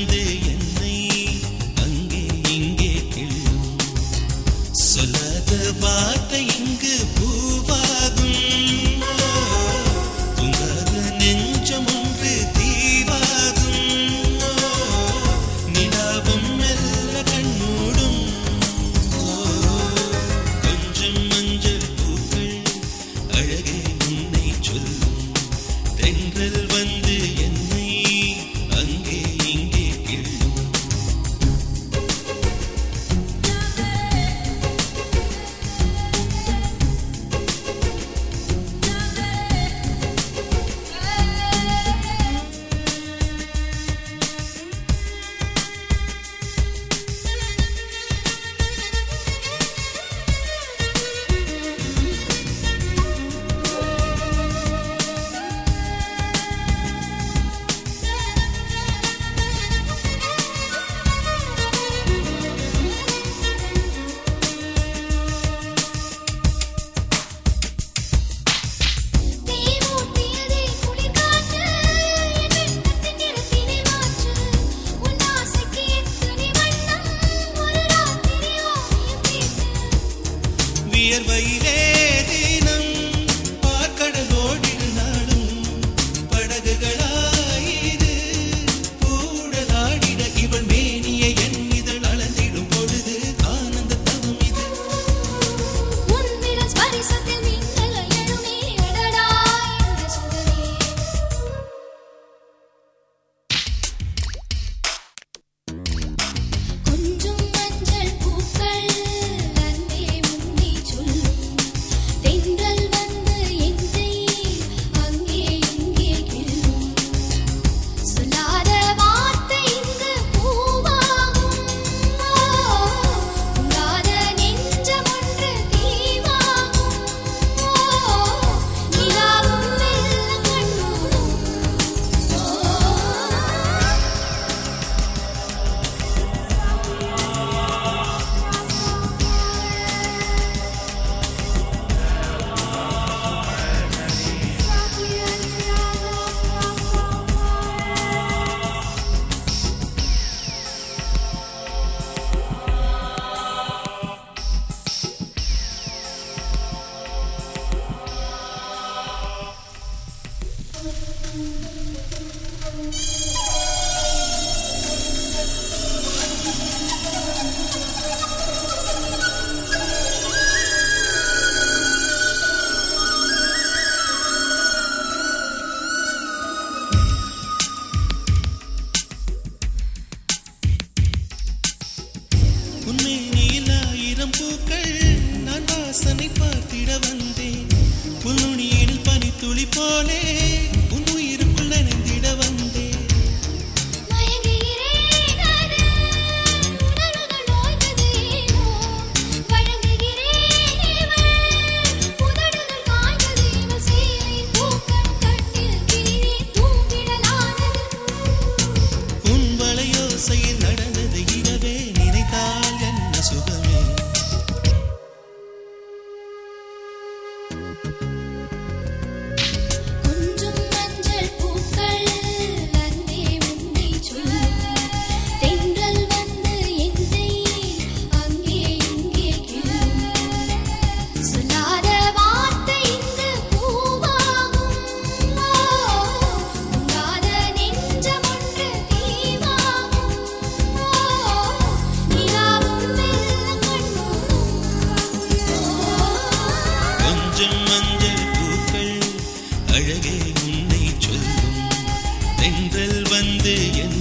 வந்து என்னை அங்கே இங்கே கிள்ளும் சொல்லாத வார்த்தை பூக்கள் நான் வாசனை பார்த்திட வந்தேன். புன்னுணியில் பனி துளி போலே. தென்றல் வந்து என்